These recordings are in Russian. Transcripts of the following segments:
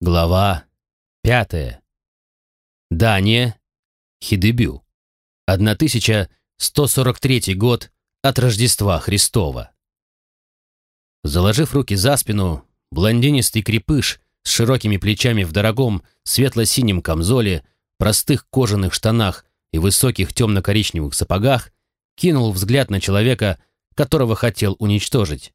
Глава пятая. Дания. Хидебю. 1143 год от Рождества Христова. Заложив руки за спину, блондинистый крепыш с широкими плечами в дорогом светло-синем камзоле, простых кожаных штанах и высоких темно-коричневых сапогах кинул взгляд на человека, которого хотел уничтожить.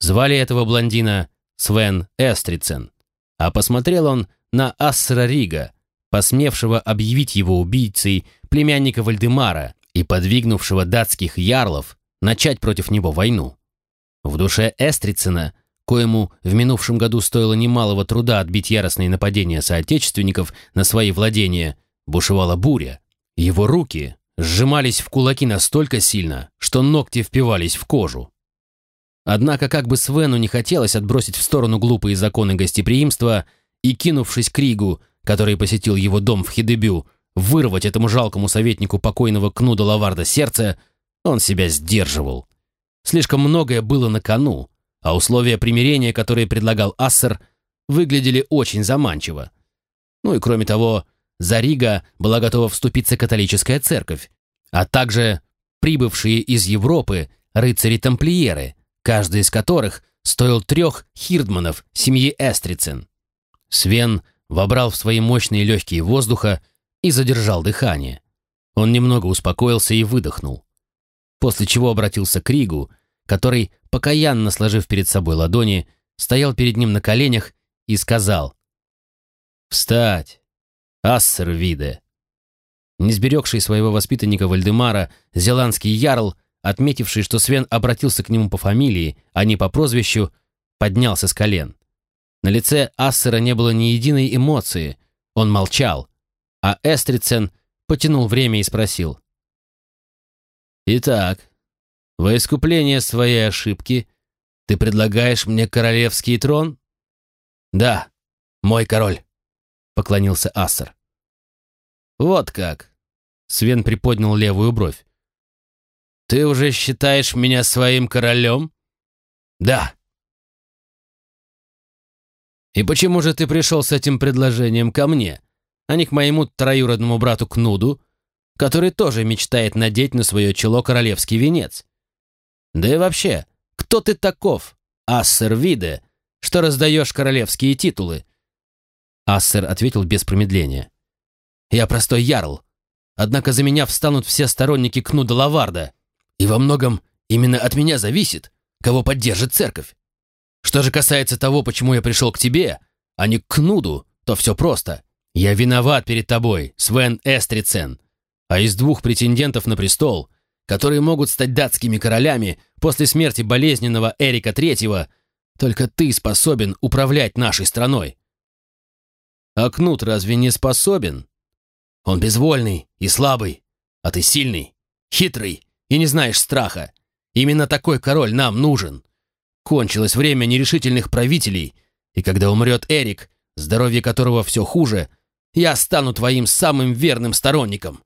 Звали этого блондина Свен Эстрицен а посмотрел он на Ассера Рига, посмевшего объявить его убийцей племянника Вальдемара и подвигнувшего датских ярлов начать против него войну. В душе Эстрицена, коему в минувшем году стоило немалого труда отбить яростные нападения соотечественников на свои владения, бушевала буря. Его руки сжимались в кулаки настолько сильно, что ногти впивались в кожу. Однако, как бы Свену не хотелось отбросить в сторону глупые законы гостеприимства и, кинувшись к Ригу, который посетил его дом в Хидебю, вырвать этому жалкому советнику покойного Кнуда Лаварда сердце, он себя сдерживал. Слишком многое было на кону, а условия примирения, которые предлагал Ассер, выглядели очень заманчиво. Ну и кроме того, за Рига была готова вступиться католическая церковь, а также прибывшие из Европы рыцари-тамплиеры – каждый из которых стоил трех хирдманов семьи Эстрицен. Свен вобрал в свои мощные легкие воздуха и задержал дыхание. Он немного успокоился и выдохнул. После чего обратился к Ригу, который, покаянно сложив перед собой ладони, стоял перед ним на коленях и сказал «Встать, ассер виде». Не сберегший своего воспитанника Вальдемара, зеландский ярл отметивший, что Свен обратился к нему по фамилии, а не по прозвищу, поднялся с колен. На лице Ассера не было ни единой эмоции, он молчал, а Эстрицен потянул время и спросил. «Итак, во искупление своей ошибки ты предлагаешь мне королевский трон?» «Да, мой король», — поклонился Ассер. «Вот как!» — Свен приподнял левую бровь. Ты уже считаешь меня своим королем? Да. И почему же ты пришел с этим предложением ко мне, а не к моему троюродному брату Кнуду, который тоже мечтает надеть на свое чело королевский венец? Да и вообще, кто ты таков, Ассер Виде, что раздаешь королевские титулы? Ассер ответил без промедления. Я простой ярл, однако за меня встанут все сторонники Кнуда Лаварда. И во многом именно от меня зависит, кого поддержит церковь. Что же касается того, почему я пришел к тебе, а не к Кнуду, то все просто. Я виноват перед тобой, Свен Эстрицен. А из двух претендентов на престол, которые могут стать датскими королями после смерти болезненного Эрика Третьего, только ты способен управлять нашей страной. А Кнут разве не способен? Он безвольный и слабый, а ты сильный, хитрый и не знаешь страха. Именно такой король нам нужен. Кончилось время нерешительных правителей, и когда умрет Эрик, здоровье которого все хуже, я стану твоим самым верным сторонником.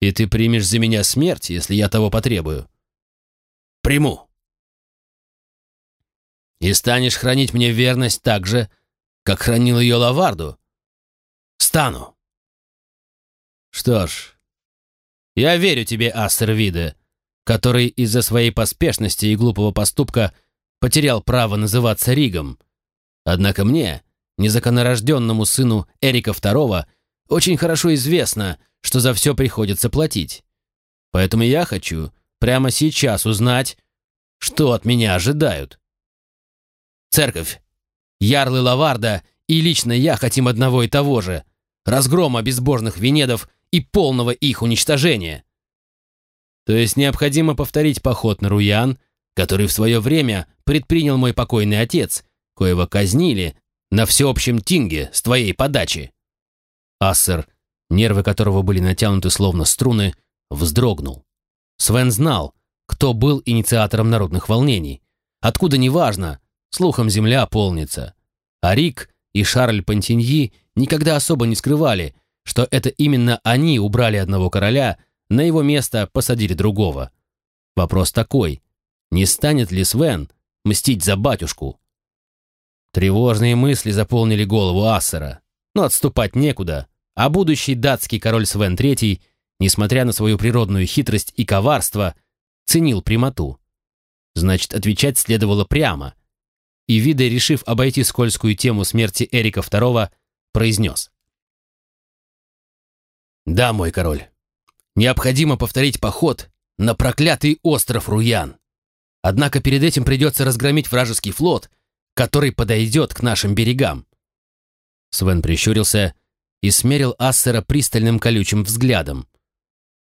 И ты примешь за меня смерть, если я того потребую. Приму. И станешь хранить мне верность так же, как хранил ее Лаварду. Стану. Что ж, я верю тебе, Астер Виде, который из-за своей поспешности и глупого поступка потерял право называться Ригом. Однако мне, незаконнорожденному сыну Эрика II, очень хорошо известно, что за все приходится платить. Поэтому я хочу прямо сейчас узнать, что от меня ожидают. Церковь, ярлы Лаварда и лично я хотим одного и того же — разгрома безбожных венедов и полного их уничтожения. То есть необходимо повторить поход на Руян, который в свое время предпринял мой покойный отец, коего казнили на всеобщем тинге с твоей подачи. Ассер, нервы которого были натянуты словно струны, вздрогнул. Свен знал, кто был инициатором народных волнений. Откуда неважно, слухом земля полнится. А Рик и Шарль Пантиньи никогда особо не скрывали – что это именно они убрали одного короля, на его место посадили другого. Вопрос такой, не станет ли Свен мстить за батюшку? Тревожные мысли заполнили голову Ассера, но отступать некуда, а будущий датский король Свен III, несмотря на свою природную хитрость и коварство, ценил прямоту. Значит, отвечать следовало прямо. И Виде, решив обойти скользкую тему смерти Эрика II, произнес. «Да, мой король, необходимо повторить поход на проклятый остров Руян. Однако перед этим придется разгромить вражеский флот — который подойдет к нашим берегам». Свен прищурился и смерил Ассера пристальным колючим взглядом.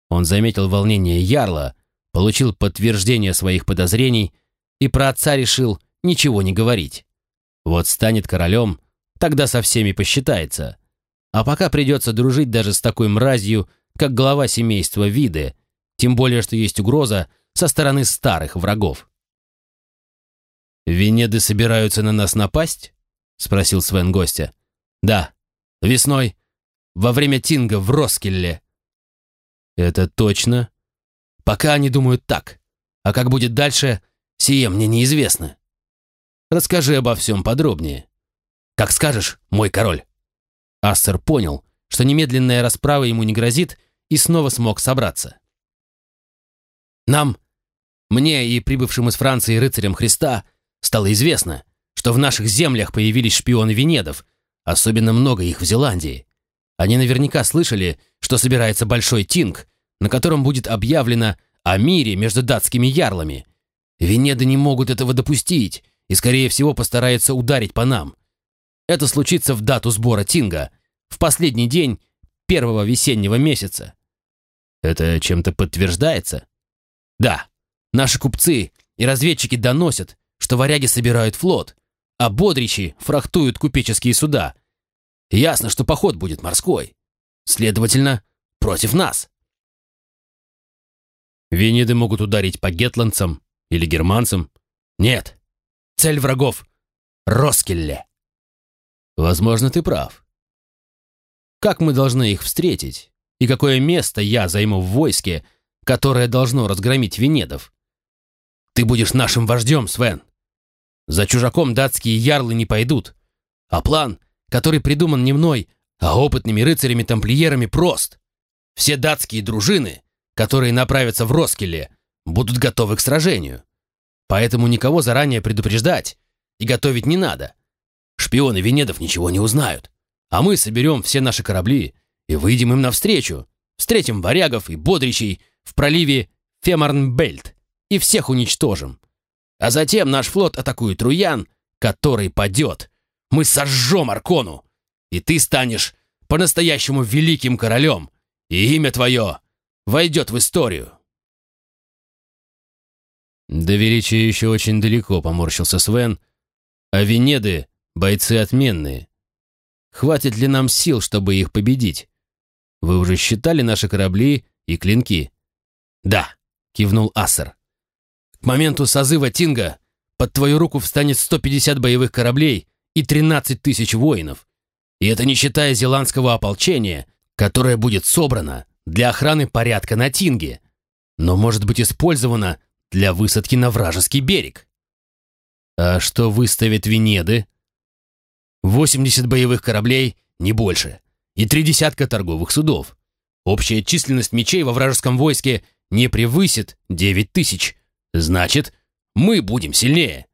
Он заметил волнение Ярла, получил подтверждение своих подозрений и про отца решил ничего не говорить. Вот станет королем, тогда со всеми посчитается. А пока придется дружить даже с такой мразью, как глава семейства Виды, тем более, что есть угроза со стороны старых врагов. «Венеды собираются на нас напасть?» — спросил Свен гостя. «Да, весной, во время Тинга в Роскелле». «Это точно?» «Пока они думают так, а как будет дальше, сие мне неизвестно. Расскажи обо всем подробнее». «Как скажешь, мой король». Ассер понял, что немедленная расправа ему не грозит, и снова смог собраться. «Нам, мне и прибывшим из Франции рыцарям Христа, стало известно, что в наших землях появились шпионы Венедов, особенно много их в Зеландии. Они наверняка слышали, что собирается большой тинг, на котором будет объявлено о мире между датскими ярлами. Венеды не могут этого допустить и, скорее всего, постараются ударить по нам. Это случится в дату сбора тинга, в последний день первого весеннего месяца. Это чем-то подтверждается? Да, наши купцы и разведчики доносят, что варяги собирают флот, а бодричи фрахтуют купеческие суда. Ясно, что поход будет морской. Следовательно, против нас. Венеды могут ударить по гетландцам или германцам. Нет. Цель врагов — Роскелле. Возможно, ты прав. Как мы должны их встретить? И какое место я займу в войске, которое должно разгромить Венедов? Ты будешь нашим вождем, Свен. За чужаком датские ярлы не пойдут. А план, который придуман не мной, а опытными рыцарями-тамплиерами, прост. Все датские дружины, которые направятся в Роскеле, будут готовы к сражению. Поэтому никого заранее предупреждать и готовить не надо. Шпионы Венедов ничего не узнают. А мы соберем все наши корабли и выйдем им навстречу. Встретим варягов и бодричей в проливе Фемарнбельт и всех уничтожим. А затем наш флот атакует Руян, который падет. Мы сожжем Аркону, и ты станешь по-настоящему великим королем, и имя твое войдет в историю. До величия еще очень далеко, поморщился Свен, а Венеды — бойцы отменные. Хватит ли нам сил, чтобы их победить? Вы уже считали наши корабли и клинки? Да, кивнул Ассер. К моменту созыва Тинга под твою руку встанет 150 боевых кораблей и 13 тысяч воинов. И это не считая зеландского ополчения, которое будет собрано для охраны порядка на Тинге, но может быть использовано для высадки на вражеский берег. А что выставят Венеды? 80 боевых кораблей, не больше, и три десятка торговых судов. Общая численность мечей во вражеском войске не превысит 9 тысяч, Значит, мы будем сильнее.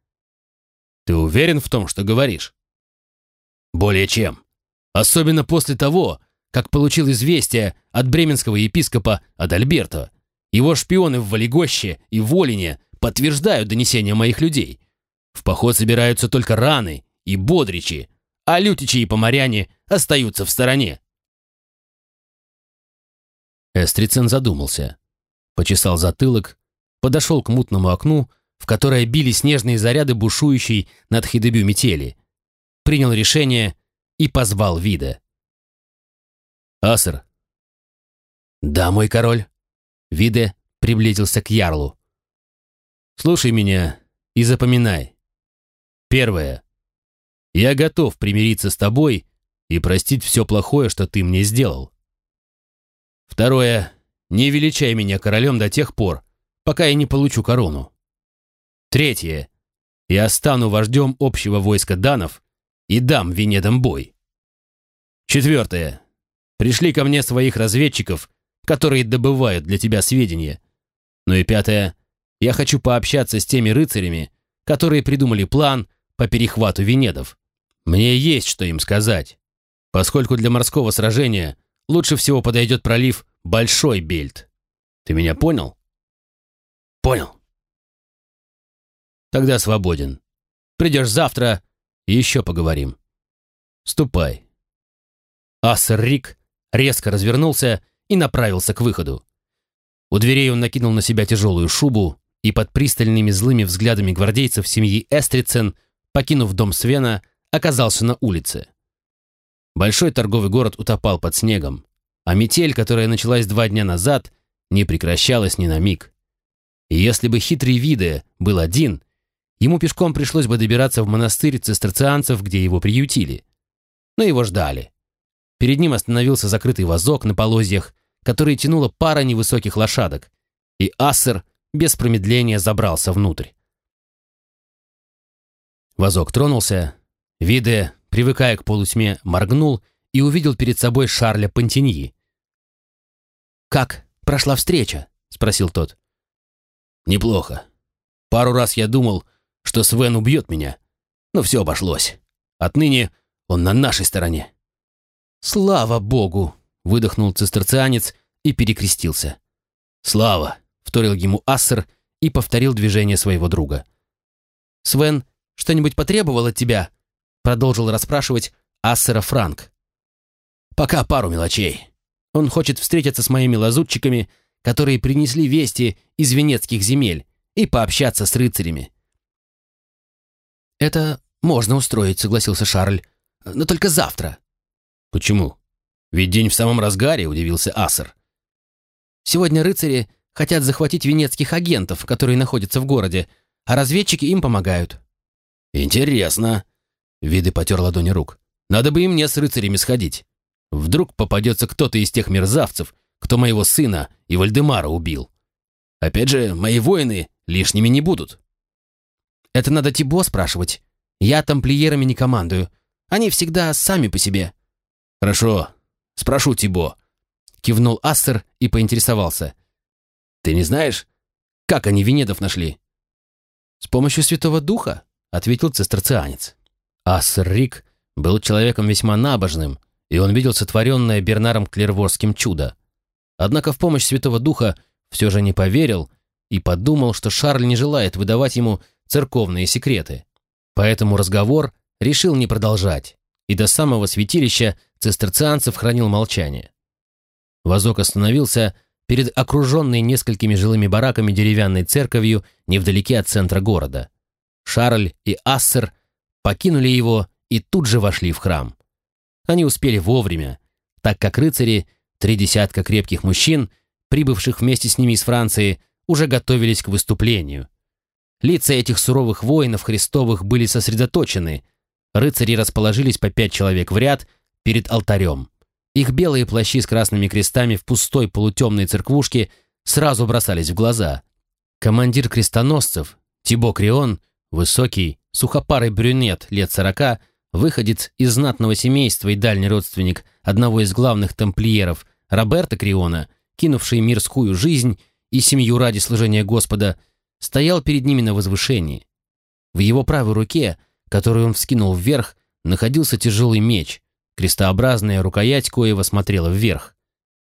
Ты уверен в том, что говоришь? Более чем. Особенно после того, как получил известие от бременского епископа Адальберто. Его шпионы в Валигоще и Волине подтверждают донесения моих людей. В поход собираются только раны и бодричи, а лютичи и поморяне остаются в стороне. Эстрицен задумался, почесал затылок подошел к мутному окну, в которое били снежные заряды бушующей над Хидебю метели, принял решение и позвал Вида. «Асер». «Да, мой король». Виде приблизился к Ярлу. «Слушай меня и запоминай. Первое. Я готов примириться с тобой и простить все плохое, что ты мне сделал. Второе. Не величай меня королем до тех пор, пока я не получу корону. Третье. Я стану вождем общего войска данов и дам Венедам бой. Четвертое. Пришли ко мне своих разведчиков, которые добывают для тебя сведения. Ну и пятое. Я хочу пообщаться с теми рыцарями, которые придумали план по перехвату Венедов. Мне есть что им сказать, поскольку для морского сражения лучше всего подойдет пролив Большой Бельт. Ты меня понял? Понял. Тогда свободен. Придешь завтра и еще поговорим. Ступай. Ассер Рик резко развернулся и направился к выходу. У дверей он накинул на себя тяжелую шубу и под пристальными злыми взглядами гвардейцев семьи Эстрицен, покинув дом Свена, оказался на улице. Большой торговый город утопал под снегом, а метель, которая началась два дня назад, не прекращалась ни на миг. И если бы хитрый Виде был один, ему пешком пришлось бы добираться в монастырь цистерцианцев, где его приютили. Но его ждали. Перед ним остановился закрытый вазок на полозьях, который тянула пара невысоких лошадок, и Ассер без промедления забрался внутрь. Вазок тронулся, Виде, привыкая к полутьме, моргнул и увидел перед собой Шарля Пантиньи. «Как прошла встреча?» — спросил тот. «Неплохо. Пару раз я думал, что Свен убьет меня, но все обошлось. Отныне он на нашей стороне». «Слава Богу!» — выдохнул цистерцианец и перекрестился. «Слава!» — вторил ему Ассер и повторил движение своего друга. «Свен что-нибудь потребовал от тебя?» — продолжил расспрашивать Ассера Франк. «Пока пару мелочей. Он хочет встретиться с моими лазутчиками, которые принесли вести из венецких земель, и пообщаться с рыцарями». «Это можно устроить», — согласился Шарль. «Но только завтра». «Почему? Ведь день в самом разгаре», — удивился Ассер. «Сегодня рыцари хотят захватить венецких агентов, которые находятся в городе, а разведчики им помогают». «Интересно», — Виды потер ладони рук. «Надо бы и мне с рыцарями сходить. Вдруг попадется кто-то из тех мерзавцев, кто моего сына и Вальдемара убил. Опять же, мои воины лишними не будут». «Это надо Тибо спрашивать. Я тамплиерами не командую. Они всегда сами по себе». «Хорошо, спрошу Тибо», — кивнул Ассер и поинтересовался. «Ты не знаешь, как они Венедов нашли?» «С помощью Святого Духа», — ответил цистерцианец. Ассер Рик был человеком весьма набожным, и он видел сотворенное Бернаром Клерворским чудо. Однако в помощь Святого Духа все же не поверил и подумал, что Шарль не желает выдавать ему церковные секреты. Поэтому разговор решил не продолжать, и до самого святилища цистерцианцев хранил молчание. Вазок остановился перед окруженной несколькими жилыми бараками деревянной церковью невдалеке от центра города. Шарль и Ассер покинули его и тут же вошли в храм. Они успели вовремя, так как рыцари, три десятка крепких мужчин, прибывших вместе с ними из Франции, уже готовились к выступлению. Лица этих суровых воинов Христовых были сосредоточены. Рыцари расположились по пять человек в ряд перед алтарем. Их белые плащи с красными крестами в пустой полутемной церквушке сразу бросались в глаза. Командир крестоносцев, Тибо Крион, высокий, сухопарый брюнет лет сорока, выходец из знатного семейства и дальний родственник одного из главных тамплиеров, Роберта Криона, кинувший мирскую жизнь и семью ради служения Господа, стоял перед ними на возвышении. В его правой руке, которую он вскинул вверх, находился тяжелый меч, Крестообразная рукоять коего смотрела вверх.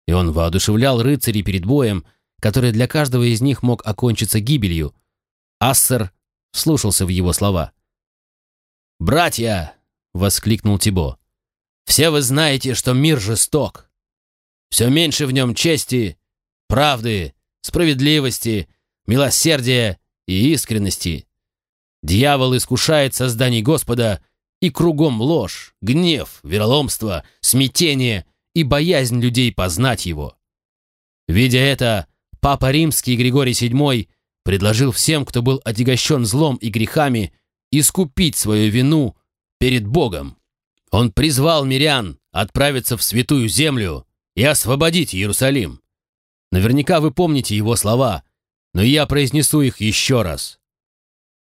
И он воодушевлял рыцарей перед боем, который для каждого из них мог окончиться гибелью. Ассер слушался в его слова. «Братья!» — воскликнул Тибо. «Все вы знаете, что мир жесток. Все меньше в нем чести, правды, справедливости, милосердия и искренности. Дьявол искушает созданий Господа и кругом ложь, гнев, вероломство, смятение и боязнь людей познать его. Видя это, Папа Римский Григорий VII предложил всем, кто был отягощен злом и грехами, искупить свою вину перед Богом. Он призвал мирян отправиться в святую землю и освободить Иерусалим. Наверняка вы помните его слова, но я произнесу их еще раз.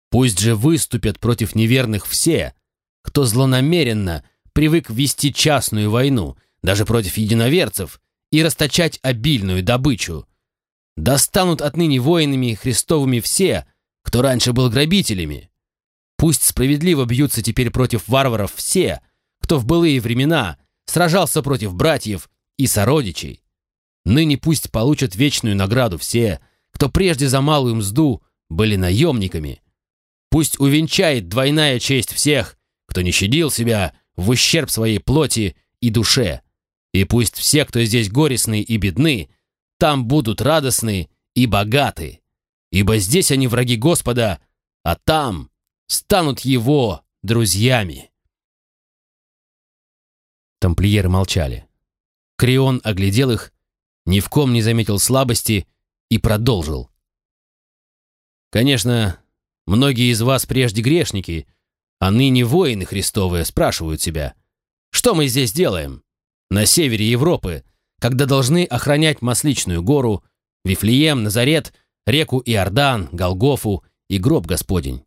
Пусть же выступят против неверных все, кто злонамеренно привык вести частную войну, даже против единоверцев, и расточать обильную добычу. Достанут отныне воинами Христовыми все, кто раньше был грабителями. Пусть справедливо бьются теперь против варваров все, кто в былые времена сражался против братьев и сородичей. Ныне пусть получат вечную награду все, кто прежде за малую мзду были наемниками. Пусть увенчает двойная честь всех, кто не щадил себя в ущерб своей плоти и душе. И пусть все, кто здесь горестны и бедны, там будут радостны и богаты. Ибо здесь они враги Господа, а там станут его друзьями. Тамплиеры молчали. Крион оглядел их, ни в ком не заметил слабости и продолжил. «Конечно, многие из вас прежде грешники, а ныне воины Христовые спрашивают себя, что мы здесь делаем, на севере Европы, когда должны охранять Масличную гору, Вифлеем, Назарет, реку Иордан, Голгофу и гроб Господень.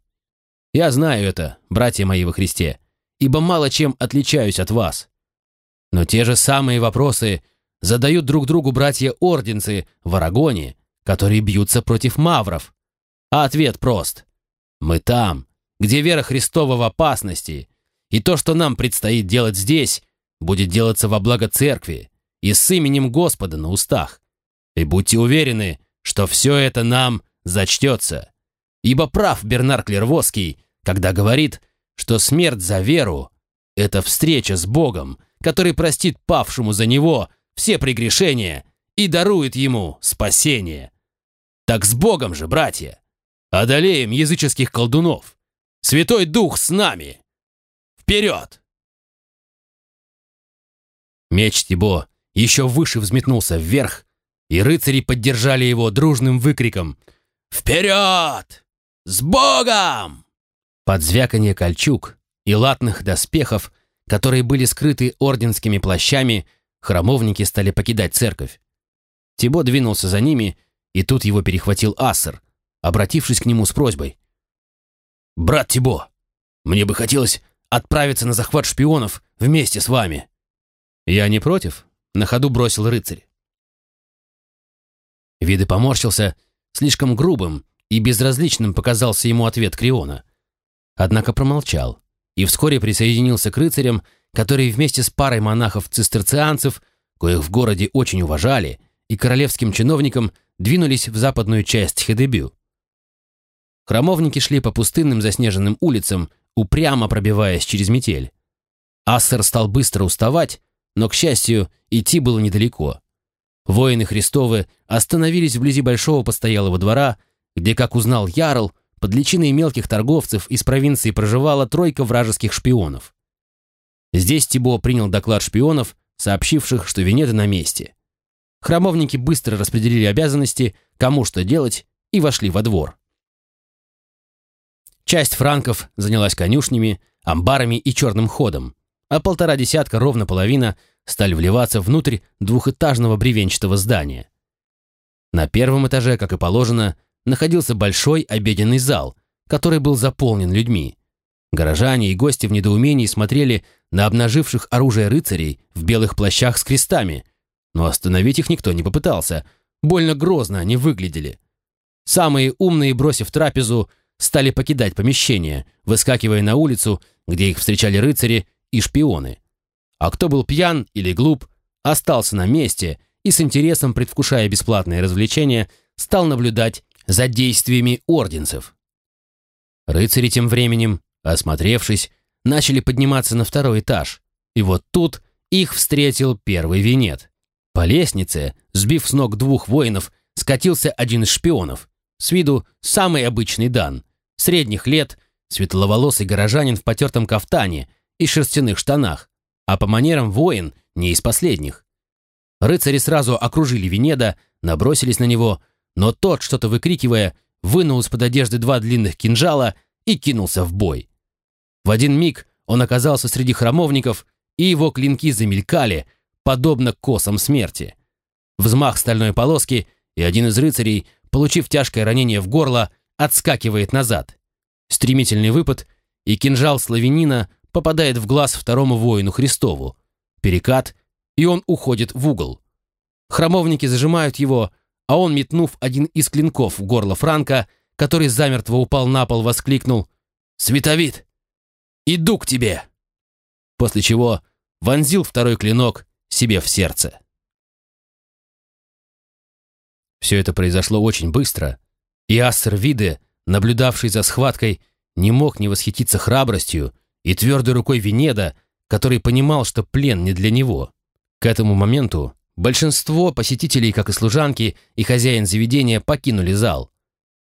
Я знаю это, братья мои во Христе, ибо мало чем отличаюсь от вас. Но те же самые вопросы задают друг другу братья-орденцы в Арагоне, которые бьются против мавров. А ответ прост. Мы там, где вера Христова в опасности, и то, что нам предстоит делать здесь, будет делаться во благо церкви и с именем Господа на устах. И будьте уверены, что все это нам зачтется. Ибо прав Бернар Клервоский, когда говорит, что смерть за веру — это встреча с Богом, который простит павшему за него все прегрешения и дарует ему спасение. Так с Богом же, братья! Одолеем языческих колдунов! Святой Дух с нами! Вперед! Меч Тибо еще выше взметнулся вверх, и рыцари поддержали его дружным выкриком «Вперед! С Богом!» Под звяканье кольчуг и латных доспехов, которые были скрыты орденскими плащами, храмовники стали покидать церковь. Тибо двинулся за ними, и тут его перехватил Ассер, обратившись к нему с просьбой. «Брат Тибо, мне бы хотелось отправиться на захват шпионов вместе с вами». «Я не против», — на ходу бросил рыцарь. Виды поморщился, слишком грубым и безразличным показался ему ответ Криона. Однако промолчал и вскоре присоединился к рыцарям, которые вместе с парой монахов-цистерцианцев, коих в городе очень уважали, и королевским чиновникам двинулись в западную часть Хедебю. Храмовники шли по пустынным заснеженным улицам, упрямо пробиваясь через метель. Ассер стал быстро уставать, но, к счастью, идти было недалеко. Воины Христовы остановились вблизи большого постоялого двора, где, как узнал Ярл, под личиной мелких торговцев из провинции проживала тройка вражеских шпионов. Здесь Тибо принял доклад шпионов, сообщивших, что Венеда на месте. Храмовники быстро распределили обязанности, кому что делать, и вошли во двор. Часть франков занялась конюшнями, амбарами и черным ходом, а полтора десятка, ровно половина, стали вливаться внутрь двухэтажного бревенчатого здания. На первом этаже, как и положено, находился большой обеденный зал, который был заполнен людьми. Горожане и гости в недоумении смотрели на обнаживших оружие рыцарей в белых плащах с крестами, но остановить их никто не попытался, больно грозно они выглядели. Самые умные, бросив трапезу, стали покидать помещение, выскакивая на улицу, где их встречали рыцари и шпионы. А кто был пьян или глуп, остался на месте и с интересом, предвкушая бесплатное развлечение, стал наблюдать за действиями орденцев. Рыцари тем временем, осмотревшись, начали подниматься на второй этаж, и вот тут их встретил первый винет. По лестнице, сбив с ног двух воинов, скатился один из шпионов, с виду самый обычный дан, средних лет, светловолосый горожанин в потертом кафтане и шерстяных штанах, а по манерам воин не из последних. Рыцари сразу окружили Венеда, набросились на него, но тот, что-то выкрикивая, вынул из-под одежды два длинных кинжала и кинулся в бой. В один миг он оказался среди храмовников, и его клинки замелькали, подобно косам смерти. Взмах стальной полоски, и один из рыцарей, получив тяжкое ранение в горло, отскакивает назад. Стремительный выпад, и кинжал славянина попадает в глаз второму воину Христову. Перекат, и он уходит в угол. Храмовники зажимают его, а он, метнув один из клинков в горло Франка, который замертво упал на пол, воскликнул «Световид! Иду к тебе!» После чего вонзил второй клинок себе в сердце. Все это произошло очень быстро, и Ассер Виде, наблюдавший за схваткой, не мог не восхититься храбростью и твердой рукой Венеда, который понимал, что плен не для него. К этому моменту большинство посетителей, как и служанки и хозяин заведения, покинули зал.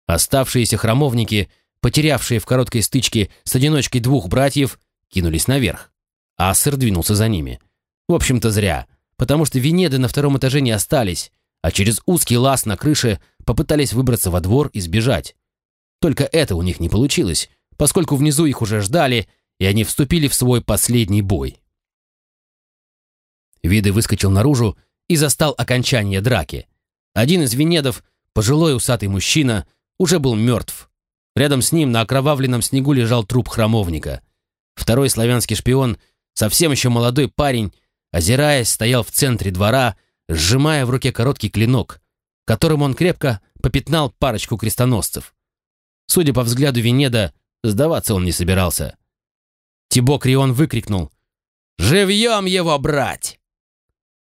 Оставшиеся храмовники, потерявшие в короткой стычке с одиночкой двух братьев, кинулись наверх. Ассер двинулся за ними. В общем-то, зря, потому что Венеды на втором этаже не остались, а через узкий лаз на крыше попытались выбраться во двор и сбежать. Только это у них не получилось, поскольку внизу их уже ждали, и они вступили в свой последний бой. Виды выскочил наружу и застал окончание драки. Один из венедов, пожилой усатый мужчина, уже был мертв. Рядом с ним на окровавленном снегу лежал труп храмовника. Второй славянский шпион, совсем еще молодой парень, озираясь, стоял в центре двора, сжимая в руке короткий клинок, которым он крепко попятнал парочку крестоносцев. Судя по взгляду Венеда, сдаваться он не собирался. Тибо Крион выкрикнул «Живьем его брать!»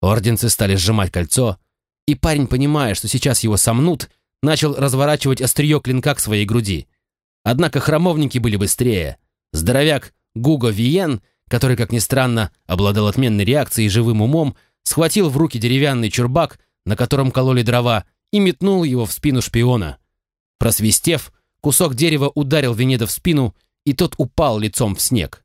Орденцы стали сжимать кольцо, и парень, понимая, что сейчас его сомнут, начал разворачивать острие клинка к своей груди. Однако храмовники были быстрее. Здоровяк Гуго Виен, который, как ни странно, обладал отменной реакцией и живым умом, схватил в руки деревянный чурбак, на котором кололи дрова, и метнул его в спину шпиона. Просвистев, кусок дерева ударил Венеда в спину, и тот упал лицом в снег.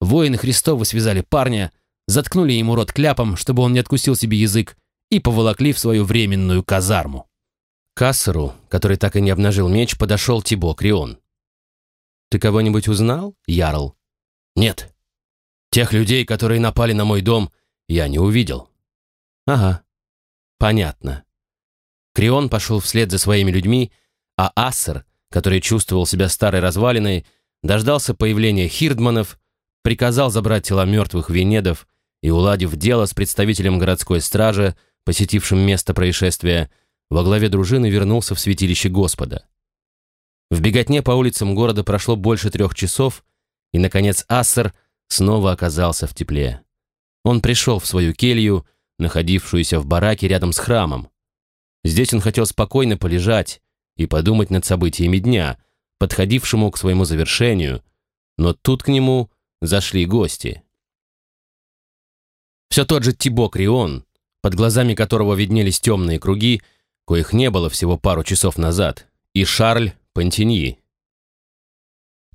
Воины Христовы связали парня, заткнули ему рот кляпом, чтобы он не откусил себе язык, и поволокли в свою временную казарму. К Кассеру, который так и не обнажил меч, подошел Тибо Крион. «Ты кого-нибудь узнал, Ярл?» «Нет. Тех людей, которые напали на мой дом, я не увидел». «Ага. Понятно». Крион пошел вслед за своими людьми, а Ассер, который чувствовал себя старой развалиной, дождался появления хирдманов, приказал забрать тела мертвых венедов и, уладив дело с представителем городской стражи, посетившим место происшествия, во главе дружины вернулся в святилище Господа. В беготне по улицам города прошло больше трех часов, и, наконец, Ассер снова оказался в тепле. Он пришел в свою келью, находившуюся в бараке рядом с храмом. Здесь он хотел спокойно полежать и подумать над событиями дня, подходившему к своему завершению, но тут к нему зашли гости. Все тот же Тибо Крион, под глазами которого виднелись темные круги, коих не было всего пару часов назад, и Шарль Пантиньи.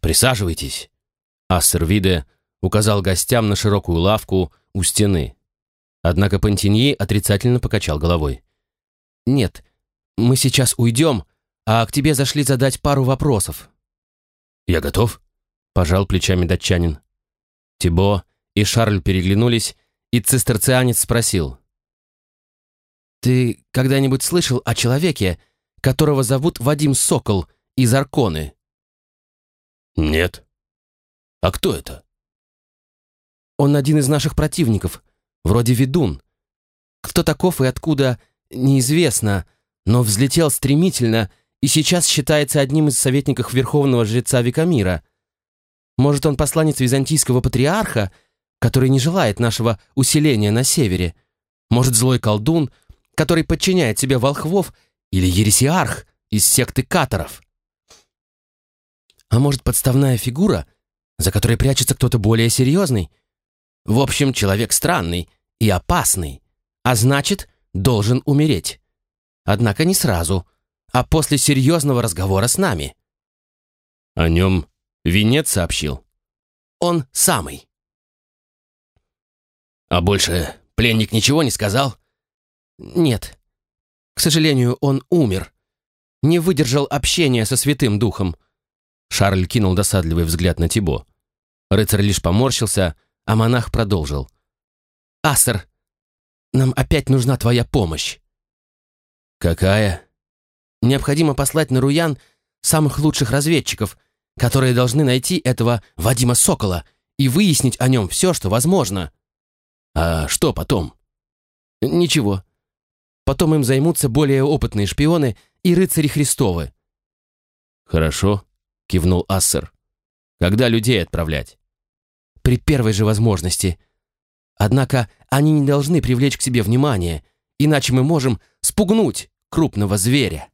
«Присаживайтесь», — Ассер Виде указал гостям на широкую лавку у стены. Однако Пантиньи отрицательно покачал головой. «Нет, мы сейчас уйдем, а к тебе зашли задать пару вопросов». «Я готов», — пожал плечами датчанин. Тибо и Шарль переглянулись, и цистерцианец спросил. «Ты когда-нибудь слышал о человеке, которого зовут Вадим Сокол из Арконы?» «Нет». «А кто это?» «Он один из наших противников, вроде ведун. Кто таков и откуда, неизвестно, но взлетел стремительно и сейчас считается одним из советников верховного жреца Викамира. Может, он посланец византийского патриарха, который не желает нашего усиления на севере? Может, злой колдун, который подчиняет себе волхвов, или ересиарх из секты каторов? А может, подставная фигура, за которой прячется кто-то более серьезный? В общем, человек странный и опасный, а значит, должен умереть. Однако не сразу, а после серьезного разговора с нами. О нем Венец сообщил. Он самый. А больше пленник ничего не сказал? Нет. К сожалению, он умер. Не выдержал общения со Святым Духом. Шарль кинул досадливый взгляд на Тибо. Рыцарь лишь поморщился, а монах продолжил. «Ассер, нам опять нужна твоя помощь». «Какая?» «Необходимо послать на Руян самых лучших разведчиков, которые должны найти этого Вадима Сокола и выяснить о нем все, что возможно. А что потом? Ничего. Потом им займутся более опытные шпионы и рыцари Христовы. Хорошо, кивнул Ассер. Когда людей отправлять? При первой же возможности. Однако они не должны привлечь к себе внимание, иначе мы можем спугнуть крупного зверя.